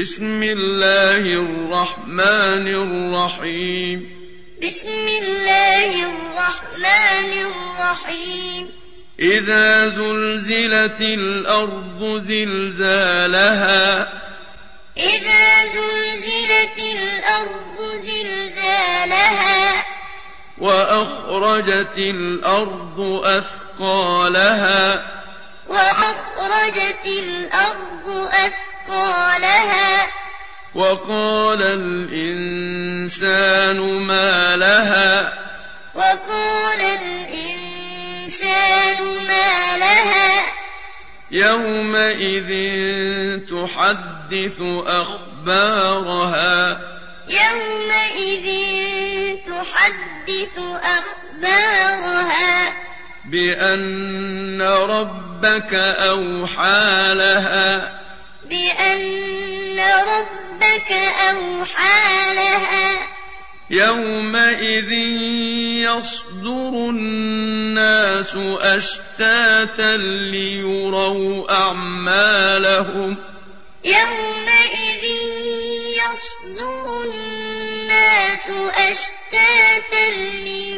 بسم الله الرحمن الرحيم. بسم الله الرحمن الرحيم. إذا زلزلت الأرض زلزالها. إذا زلزلت الأرض زلزالها. وأخرجت الأرض أثقالها. وأخرجت الأرض أثقالها. وقال الإنسان ما لها وقال الإنسان ما لها يومئذ تحدث أخبارها يومئذ تحدث أخبارها بأن ربك أوحى لها بأن ربك أوحى لها يومئذ يصدر الناس أشتاتا ليروا أعمالهم يومئذ يصدر الناس أشتاتا ليروا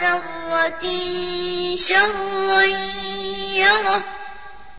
ذرة شرا يره